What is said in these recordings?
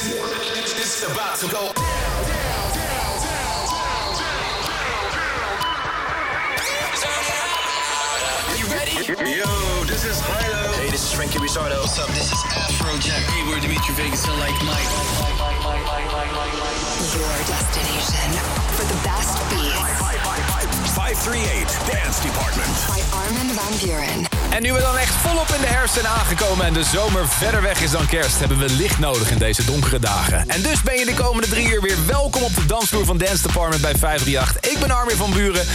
It's about to go. Yo, this is Hilo. Hey, this is Frankie Rizardo. What's up? This is Afrojack. Hey, we're Dimitri Vegas and like Mike. Your destination for the best beats 538 Dance Department. by Armin van Buren. En nu we dan echt volop in de herfst zijn aangekomen en de zomer verder weg is dan kerst, hebben we licht nodig in deze donkere dagen. En dus ben je de komende drie uur weer welkom op de dansvloer van Dance Department bij 538. Ik ben Armin van Buren.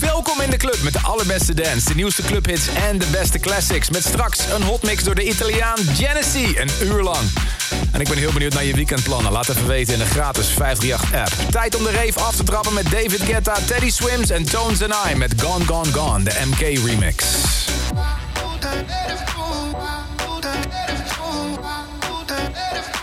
Welkom in de club met de allerbeste dance, de nieuwste clubhits en de beste classics. Met straks een hotmix door de Italiaan Genesee, een uur lang. En ik ben heel benieuwd naar je weekendplannen. Laat even weten in de gratis 538-app. Tijd om de rave af te trappen met David Guetta, Teddy Swims en Tones and I met Gone Gone Gone, de Let it flow. Puta, eres tú, puta, eres tú, Let it tú.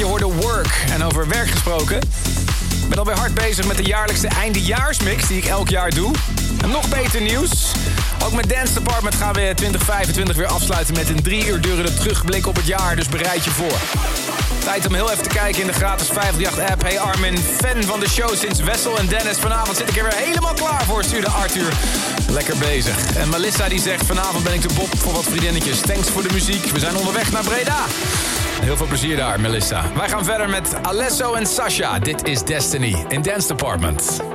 Je hoorde Work. En over werk gesproken. Ik ben alweer hard bezig met de jaarlijkse eindejaarsmix die ik elk jaar doe. En nog beter nieuws. Ook met Dance Department gaan we 2025 weer afsluiten met een drie uur durende terugblik op het jaar. Dus bereid je voor. Tijd om heel even te kijken in de gratis 538-app. Hey Armin, fan van de show sinds Wessel en Dennis. Vanavond zit ik er weer helemaal klaar voor, stuurde Arthur. Lekker bezig. En Melissa die zegt, vanavond ben ik de Bob voor wat vriendinnetjes. Thanks voor de muziek. We zijn onderweg naar Breda. Heel veel plezier daar, Melissa. Wij gaan verder met Alesso en Sasha. Dit is Destiny in Dance Department.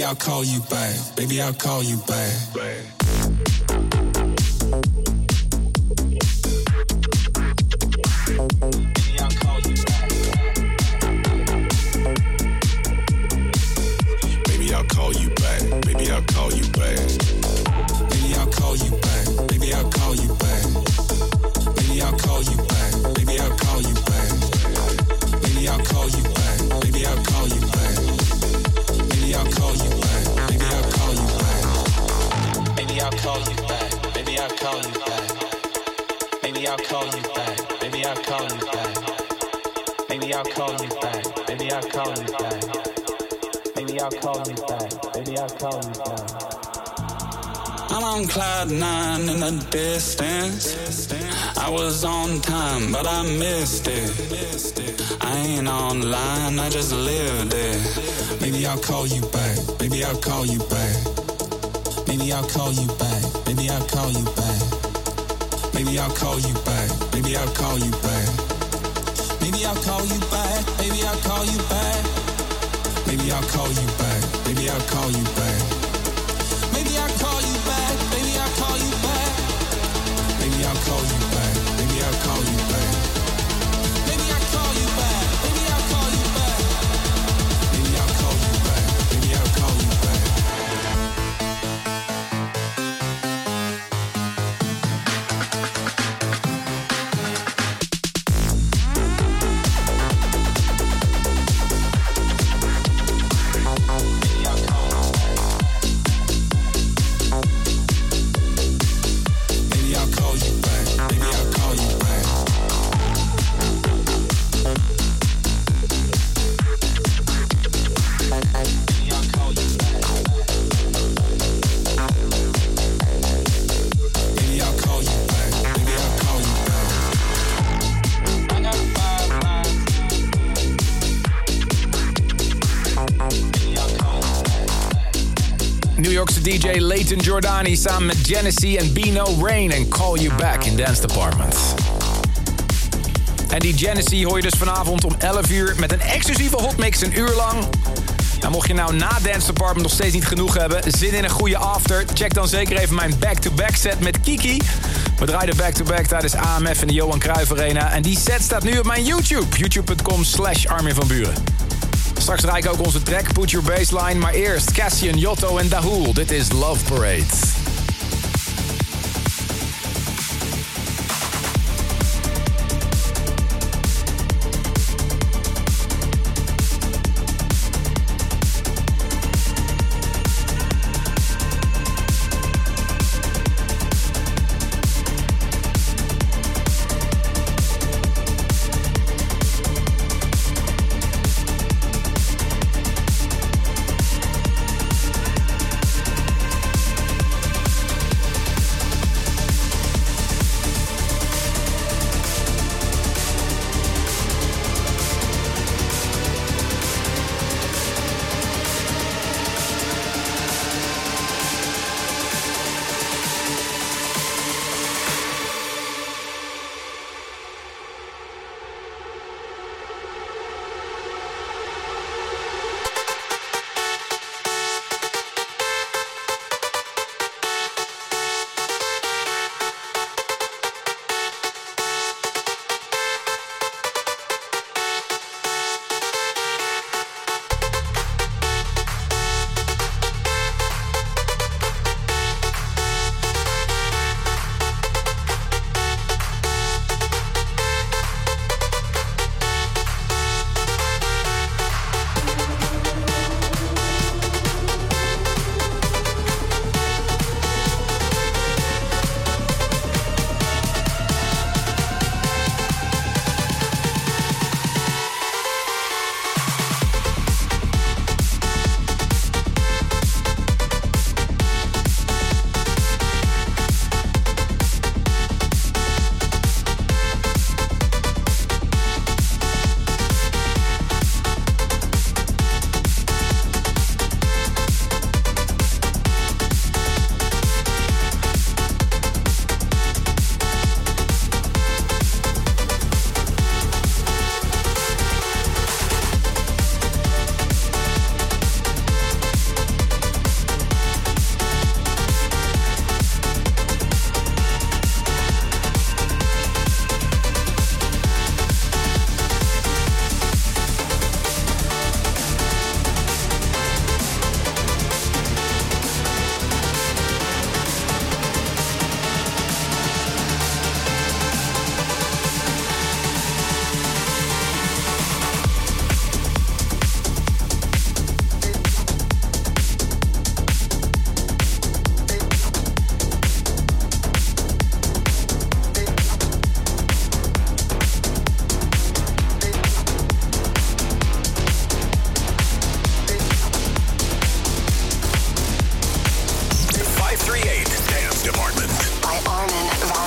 Maybe I'll call you back. Baby, I'll call you back. Maybe I'll call you back. Maybe I'll call you back. I'm on cloud nine in the distance. I was on time, but I missed it. I ain't online, I just lived it. Maybe I'll call you back. Maybe I'll call you back. Maybe I'll call you back. Maybe I'll call you back. Maybe I'll call you back. Maybe I'll call you back. Maybe I'll call you back. Maybe I'll call you back. Maybe I'll call you back. Maybe I'll call you back. Leighton Jordani samen met Genesee en Bino Rain en Call You Back in Dance Department. En die Genesee hoor je dus vanavond om 11 uur met een exclusieve hotmix een uur lang. En mocht je nou na Dance Department nog steeds niet genoeg hebben, zin in een goede after, check dan zeker even mijn back-to-back set met Kiki. We draaiden back-to-back tijdens AMF in de Johan Cruijff Arena. En die set staat nu op mijn YouTube. youtube.com slash Armin van Buren. Straks draai ik ook onze track Put Your Baseline. Maar eerst Cassian, Jotto en Dahul. Dit is Love Parade.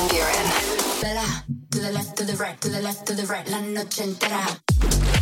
Buren. Bella, to the left, to the right, to the left, to the right, la noche entera.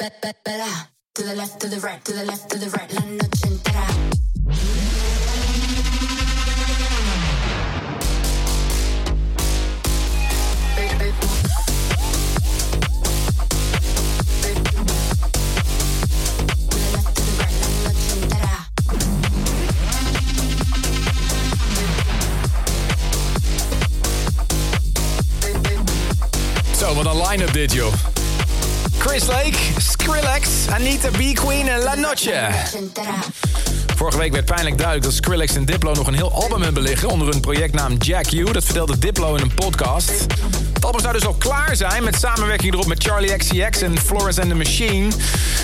To the left, to the right, to the left, to the right, Pijnlijk duidelijk dat Skrillex en Diplo nog een heel album hebben liggen onder hun projectnaam Jack U. Dat vertelde Diplo in een podcast. Het album zou dus al klaar zijn met samenwerking erop met Charlie XCX en Florence and the Machine.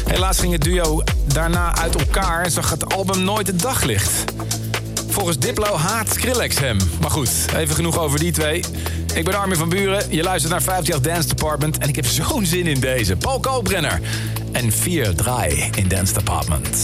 Helaas ging het duo daarna uit elkaar en zag het album nooit het daglicht. Volgens Diplo haat Skrillex hem. Maar goed, even genoeg over die twee. Ik ben Armin van Buren, je luistert naar 50 Dance Department... en ik heb zo'n zin in deze. Paul Koopbrenner en 4 Draai in Dance Department.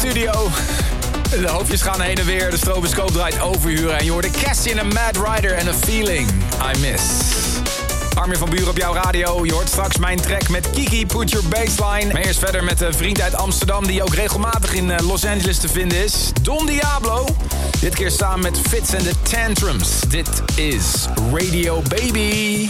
studio. De hoofdjes gaan heen en weer, de stroboscoop draait overuren... en je hoorde Cassie in een Mad Rider en A Feeling I Miss. Armin van Buren op jouw radio. Je hoort straks mijn track met Kiki, Put Your Baseline. Maar eerst verder met een vriend uit Amsterdam... die ook regelmatig in eh, Los Angeles te vinden is. Don Diablo. Dit keer samen met Fits en de Tantrums. Dit is Radio Baby.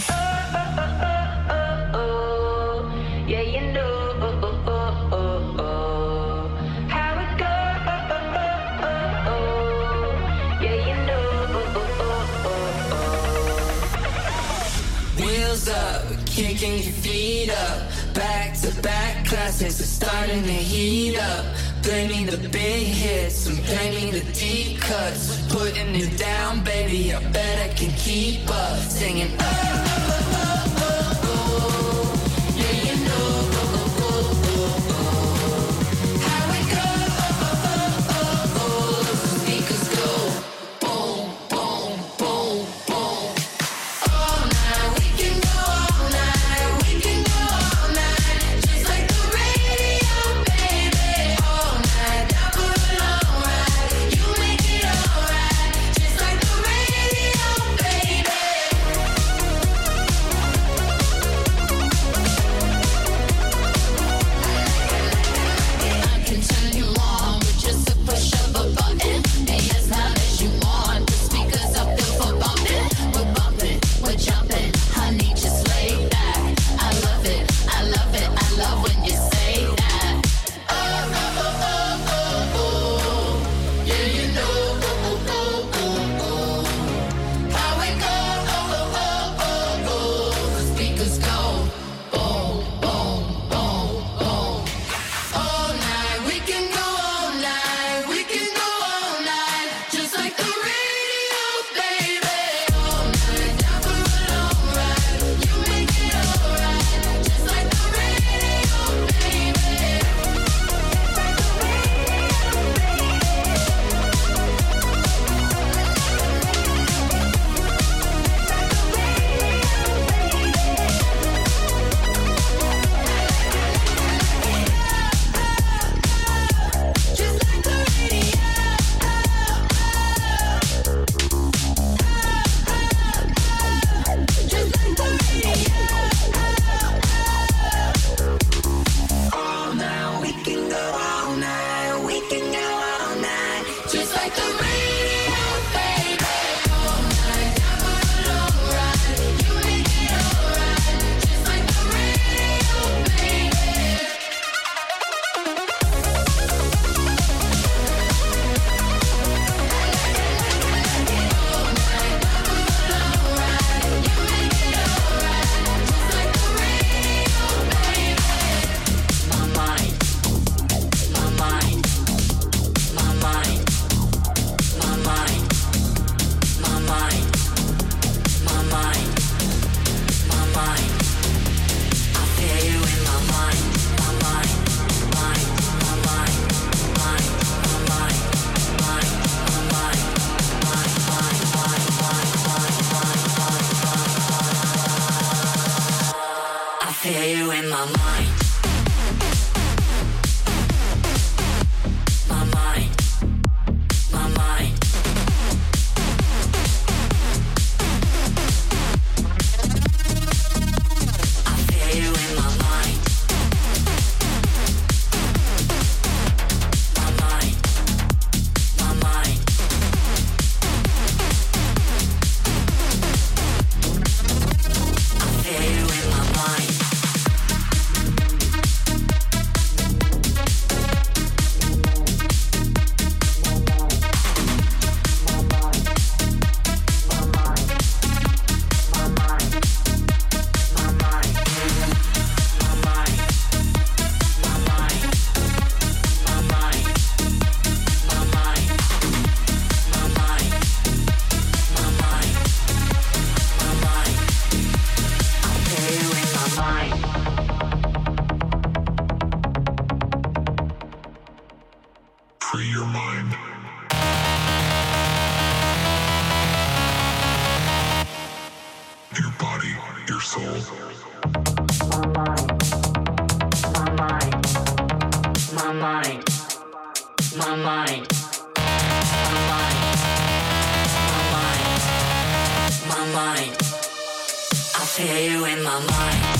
your soul. My mind, my mind, my mind, my mind, my mind, my mind. my mind. I feel you in my mind.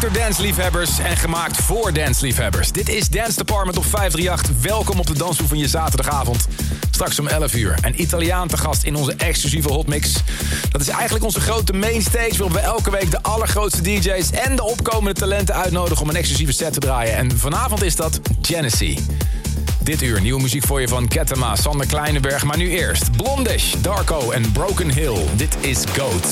Door dansliefhebbers en gemaakt voor dansliefhebbers. Dit is Dance Department op 538. Welkom op de dansvloer van je zaterdagavond. Straks om 11 uur. Een Italiaan te gast in onze exclusieve hotmix. Dat is eigenlijk onze grote mainstage... waarop we elke week de allergrootste DJ's en de opkomende talenten uitnodigen... om een exclusieve set te draaien. En vanavond is dat Genesee. Dit uur nieuwe muziek voor je van Ketema, Sander Kleinenberg. Maar nu eerst Blondish, Darko en Broken Hill. Dit is Goat.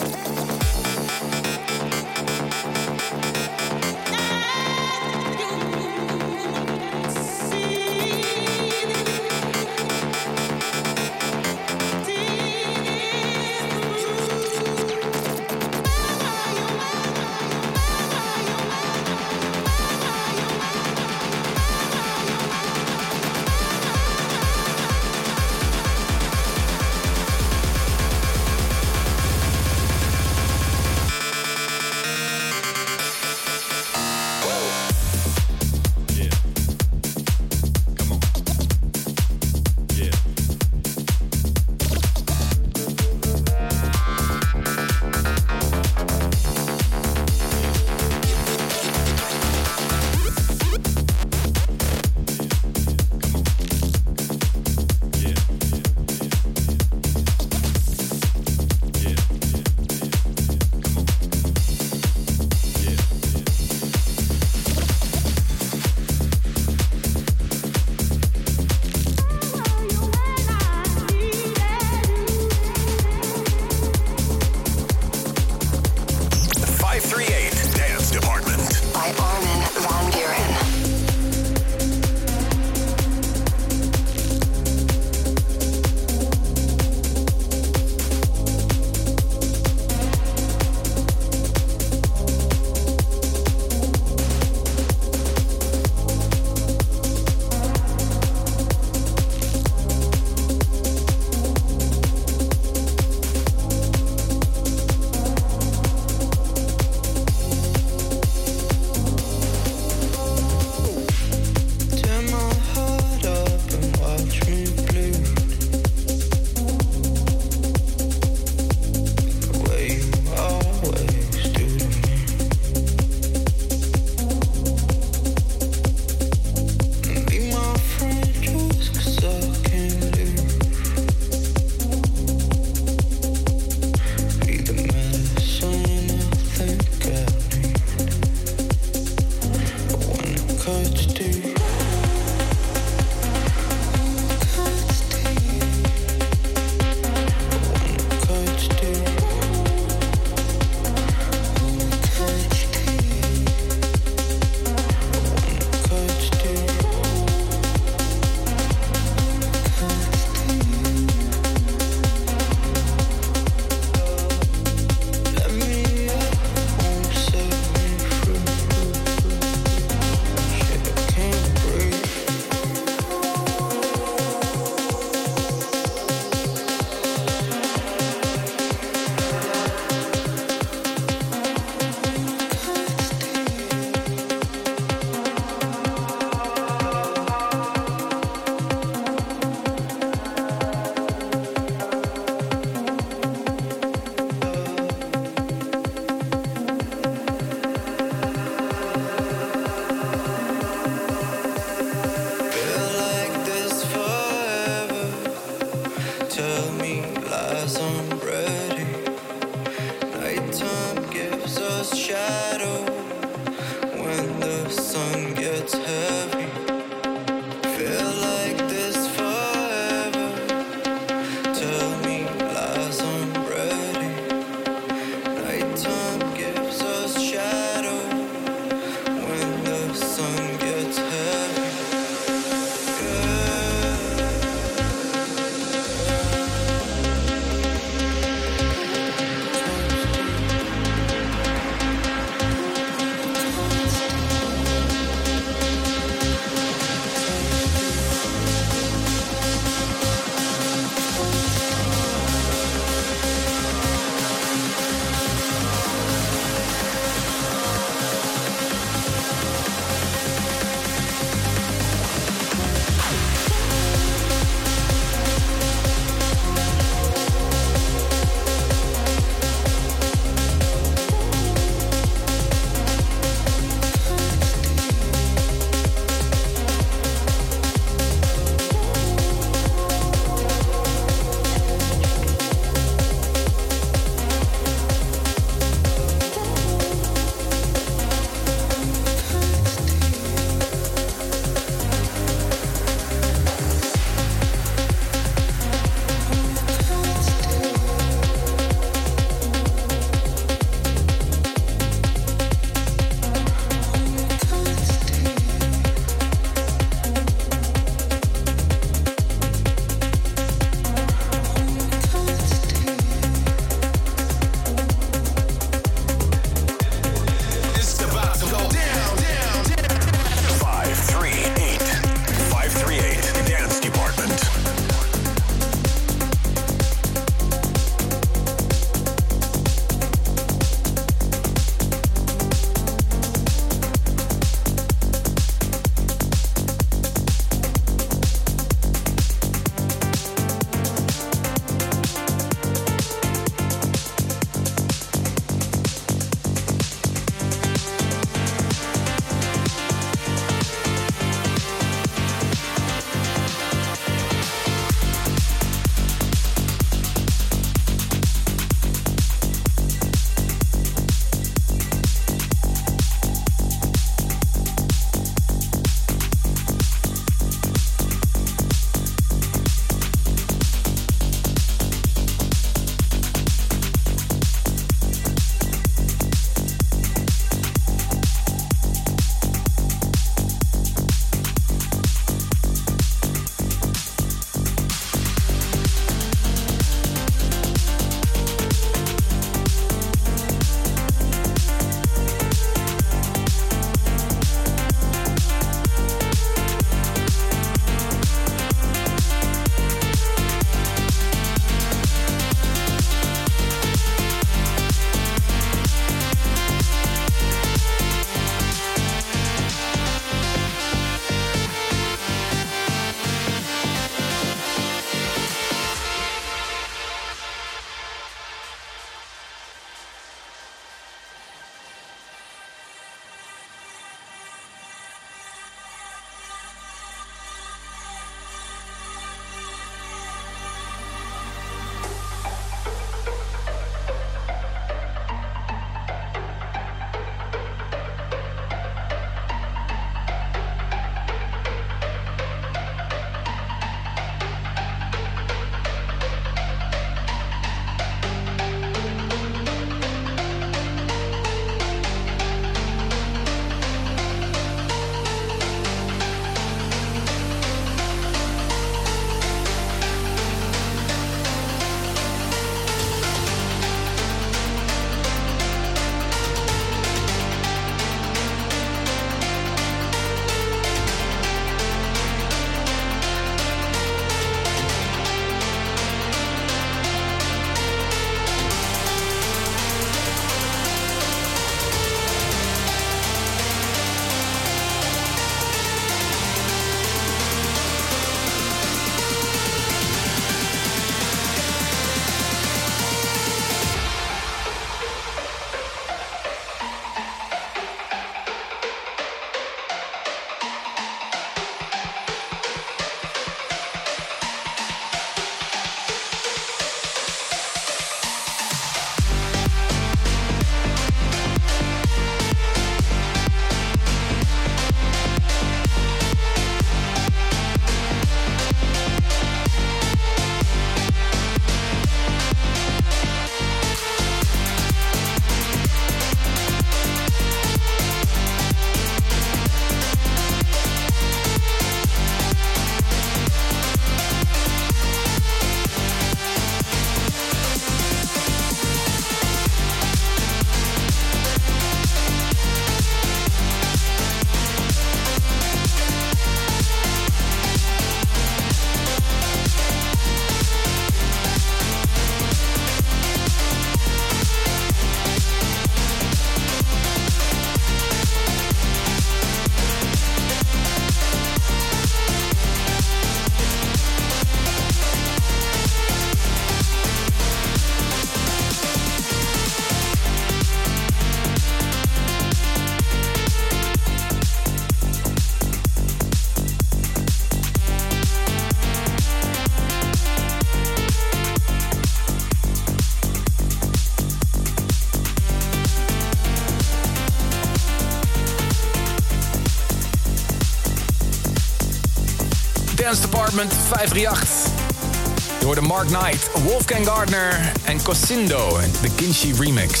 Department 538. Je hoorde Mark Knight, Wolfgang Gardner en Cosindo. De Kinshi remix.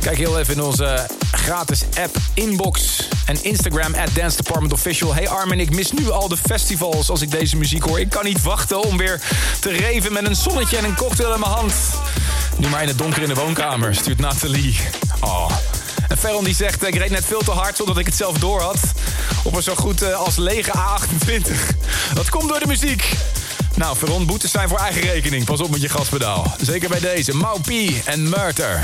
Kijk heel even in onze gratis app Inbox en Instagram at Dance Department Official. Hey Armin, ik mis nu al de festivals als ik deze muziek hoor. Ik kan niet wachten om weer te reven met een zonnetje en een cocktail in mijn hand. Nu maar in het donker in de woonkamer, stuurt Nathalie. Oh. En Ferron die zegt, ik reed net veel te hard zonder dat ik het zelf door had. Op een zo goed eh, als lege A28. Dat komt door de muziek. Nou, Ferron, boetes zijn voor eigen rekening. Pas op met je gaspedaal. Zeker bij deze. Mau P en Murder.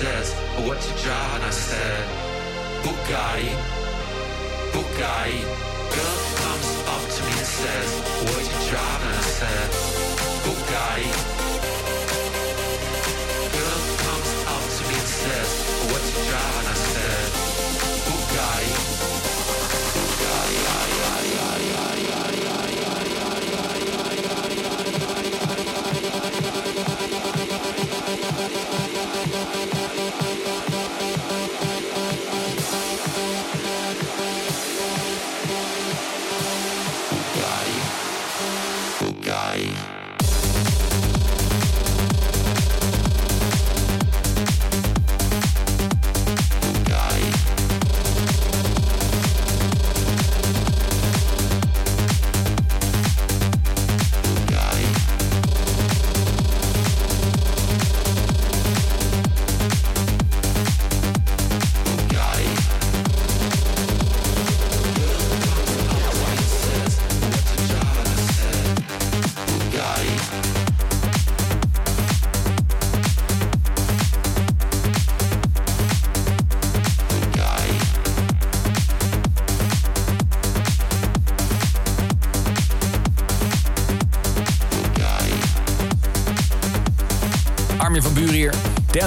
says, oh, what's your job? And I said, Bugatti, Bugatti. Girl comes up to me and says, oh, what's your job? And I said, Bugatti. Girl comes up to me and says, oh, what's your job? And I said,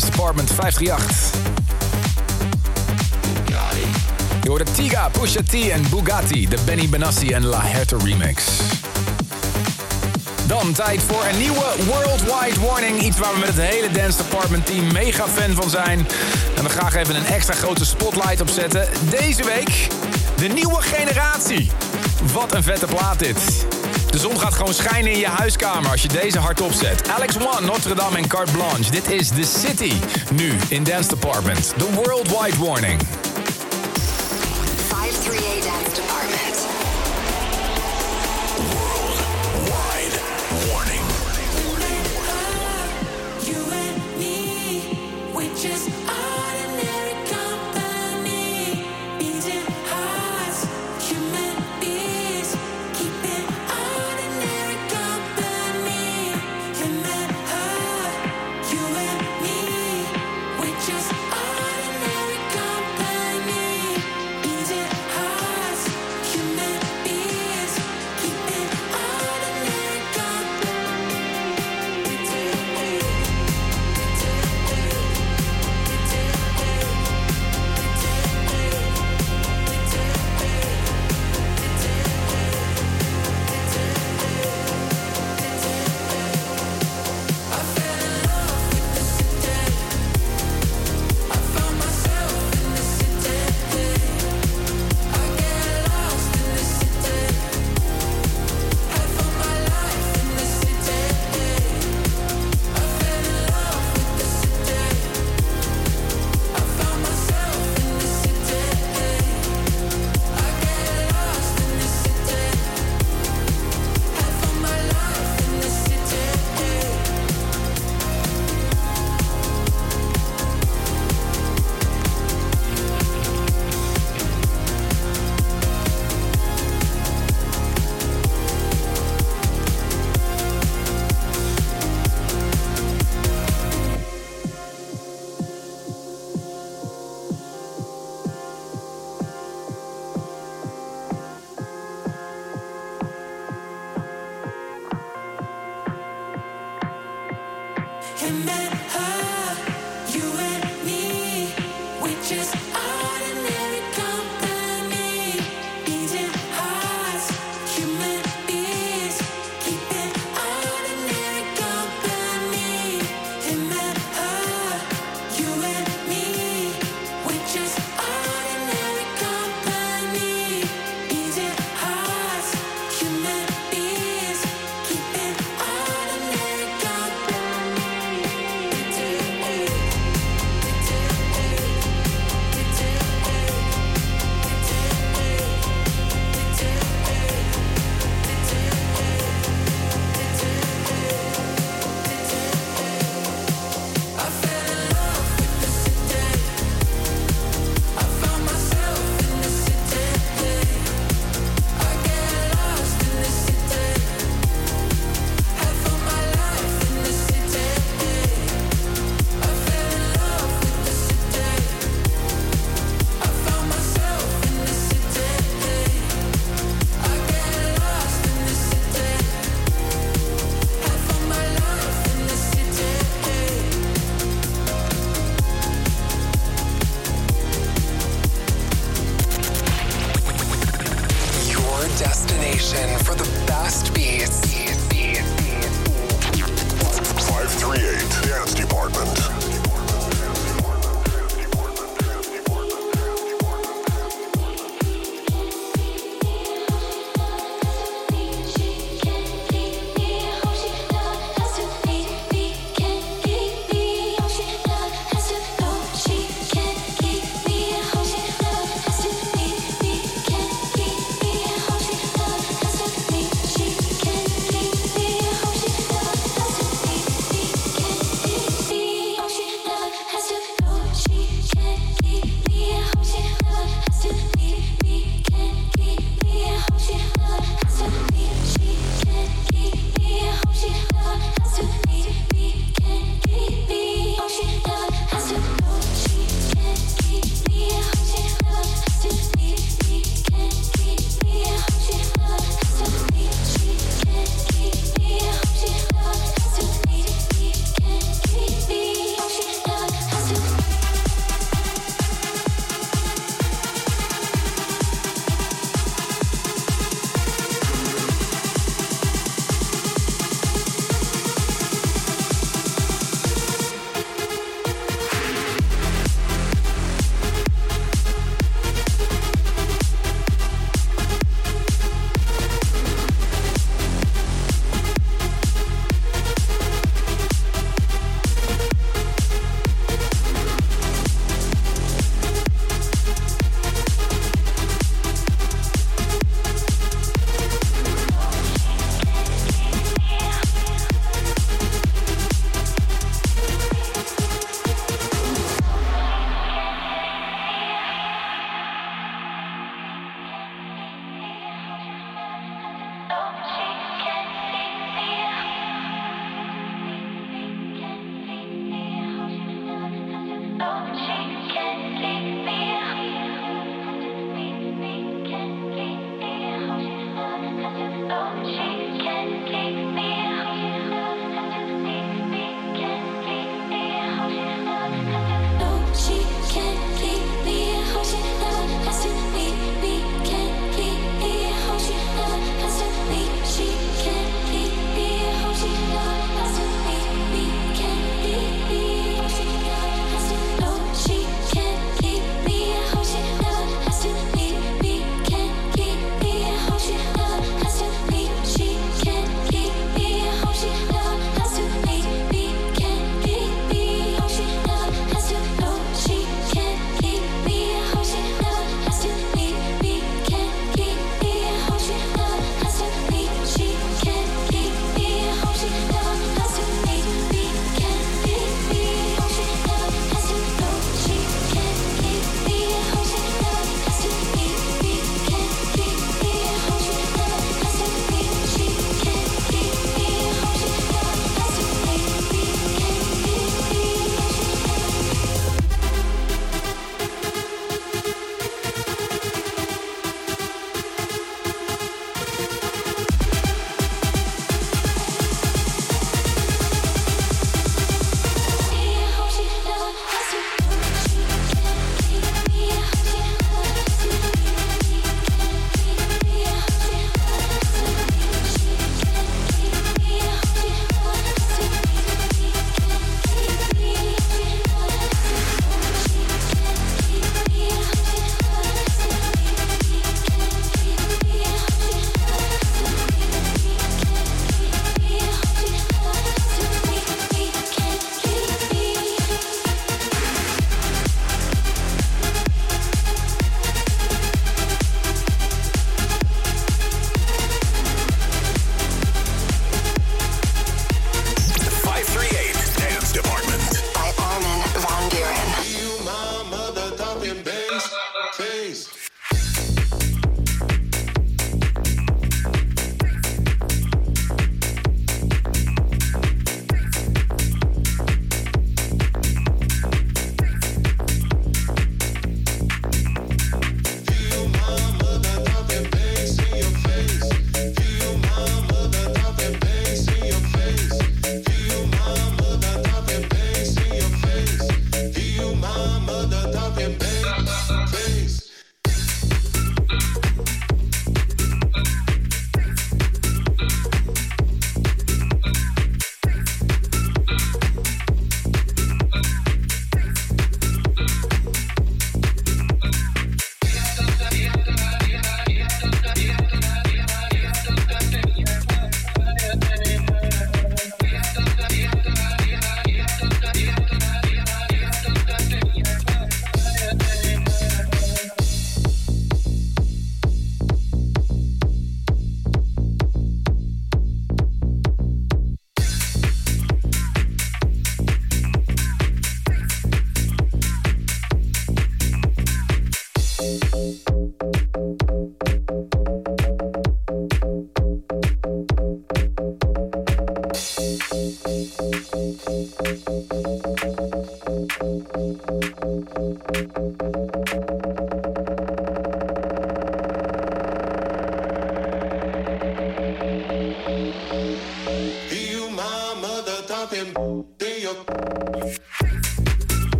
Dance Department 538. Je hoorde Tiga, Pusha T en Bugatti. De Benny Benassi en La Herta remix. Dan tijd voor een nieuwe Worldwide Warning. Iets waar we met het hele Dance Department team mega fan van zijn. En we graag even een extra grote spotlight op zetten. Deze week de nieuwe generatie. Wat een vette plaat dit. De zon gaat gewoon schijnen in je huiskamer als je deze hardop zet. Alex One, Notre Dame en Carte Blanche. Dit is The City. Nu in Dance Department. The Worldwide Warning.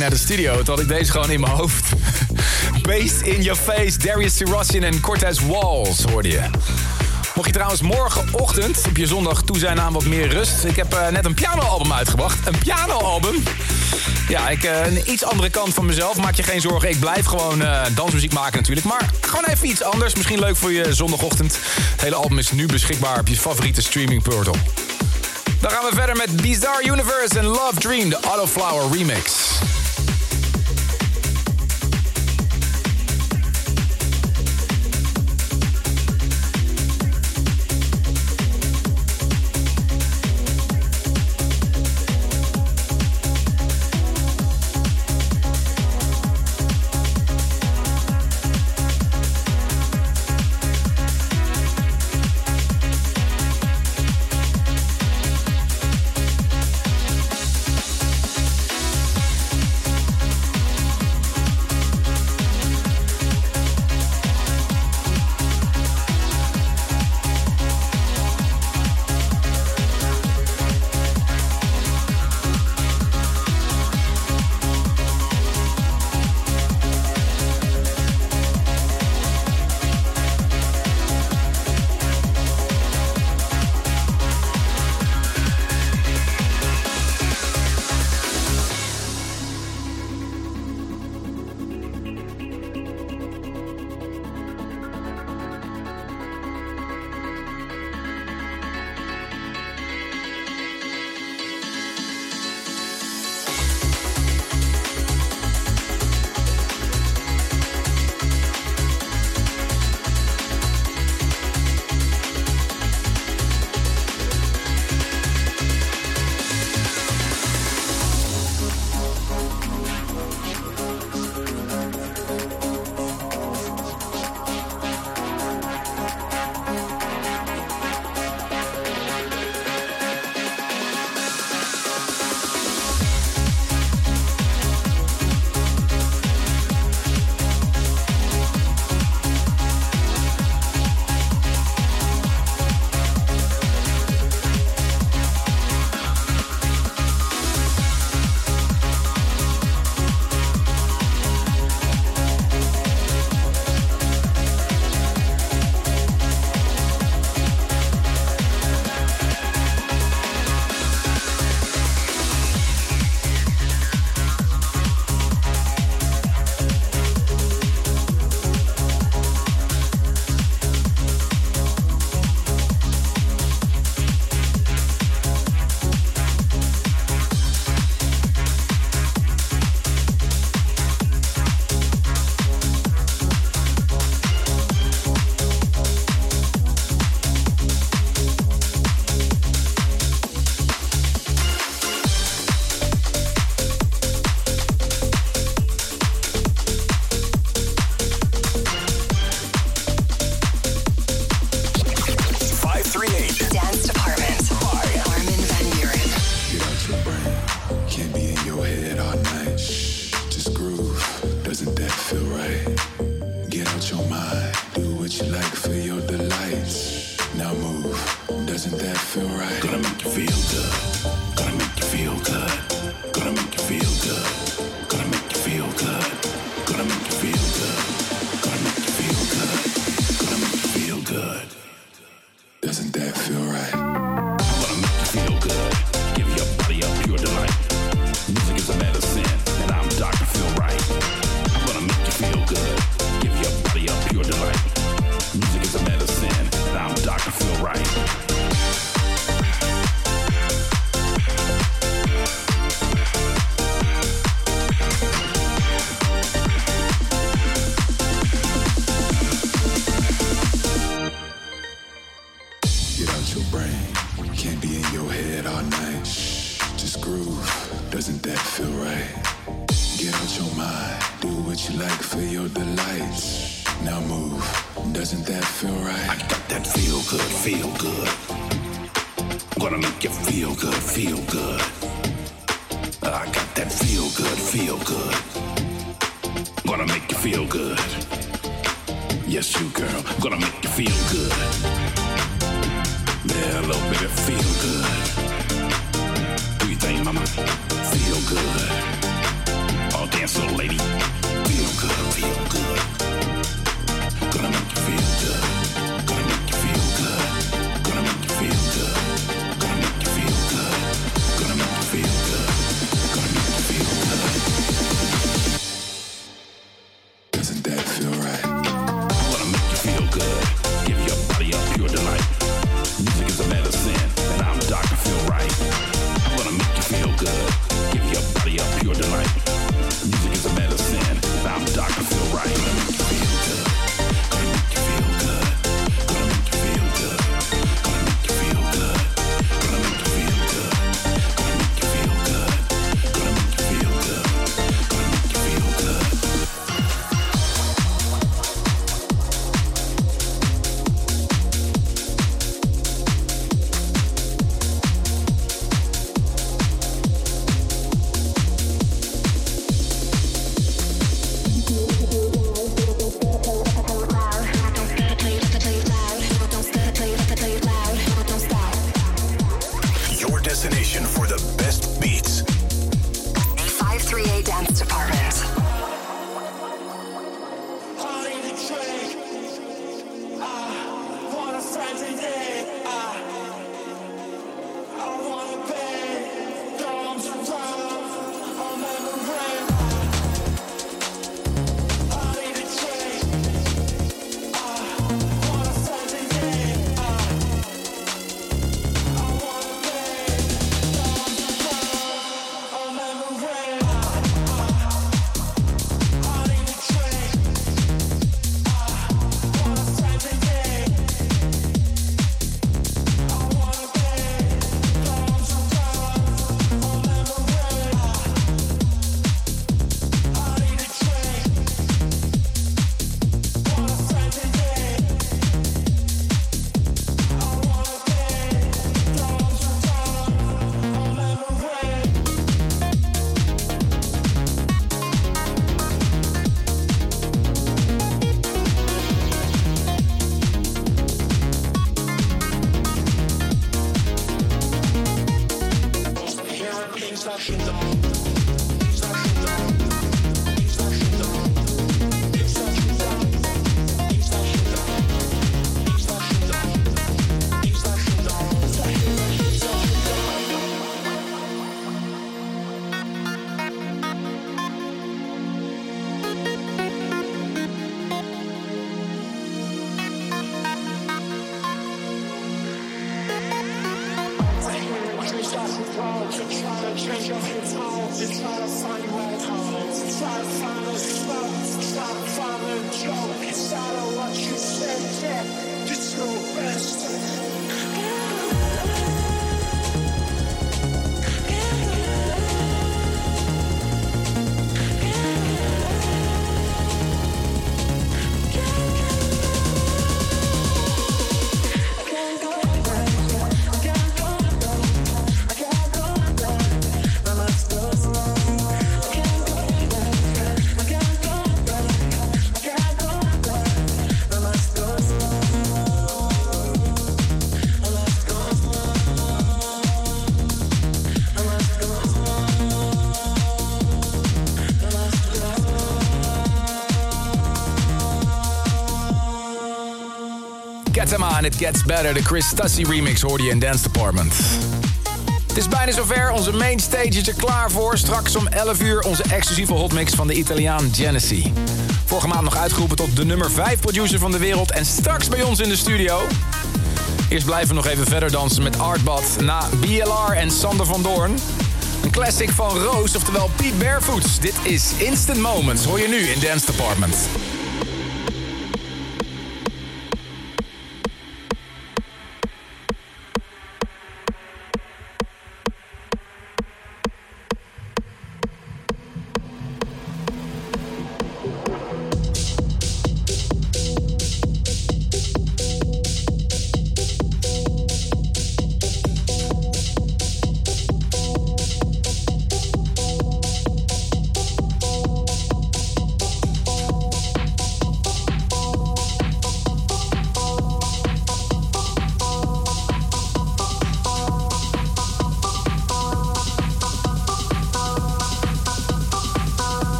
naar de studio. Toen had ik deze gewoon in mijn hoofd. Based in your face, Darius Sirassian en Cortez Walls hoorde je. Mocht je trouwens morgenochtend op je zondag toe zijn aan wat meer rust. Ik heb eh, net een pianoalbum uitgebracht. Een pianoalbum? Ja, ik, eh, een iets andere kant van mezelf. Maak je geen zorgen. Ik blijf gewoon eh, dansmuziek maken natuurlijk. Maar gewoon even iets anders. Misschien leuk voor je zondagochtend. Het hele album is nu beschikbaar op je favoriete streaming portal. Dan gaan we verder met Bizarre Universe en Love Dream, de Autoflower remix. On, It Gets Better. De Chris Stassi remix hoorde je in Dance Department. Het is bijna zover. Onze mainstage is er klaar voor. Straks om 11 uur onze exclusieve hotmix van de Italiaan Genesee. Vorige maand nog uitgeroepen tot de nummer 5 producer van de wereld. En straks bij ons in de studio. Eerst blijven we nog even verder dansen met Artbad. Na BLR en Sander van Doorn. Een classic van Roos, oftewel Pete Barefoots. Dit is Instant Moments. Hoor je nu in Dance Department.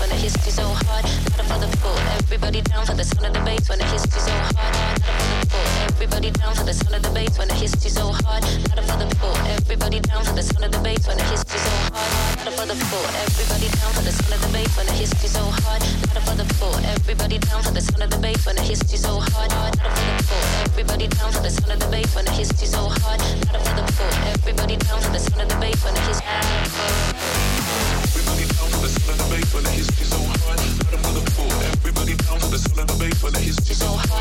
When it hits you so hard. Not for the fool. Everybody down for the sound of the bass when it hits you so hard. Not for the fool. Everybody down for the sound of the bass when it hits you so hard. Not for the fool. Everybody down for the sound of the bass when it hits you so hard. Not for the fool. Everybody down for the sound of the bass when it hits you so hard. Not for the fool. Everybody down for the sound of the bass when it hits you so hard. Not for the fool. Everybody down for the sound of the bass when it hits you so hard. Not for the fool. Everybody down for the sound of the bass when it hits Everybody Soul of the bass when the history's so hard. Let him with a fool. Everybody down for the soul of the bass when the history's so hard.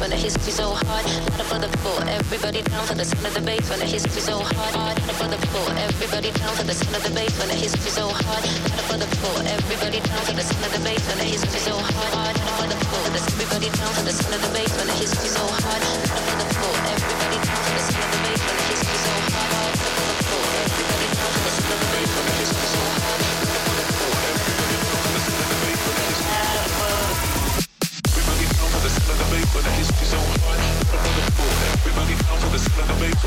Bass when it hits you so hard. Not for the fool. Everybody down for the sound of the bass when it hits you so hard. Not for the fool. Everybody down for the sound of the bass when it hits you so hard. Not for the fool. Everybody down for the sound of the bass when it hits you so hard. Not for the this. Everybody down to the sound of the bass when it hits me so hard. Up on the floor, everybody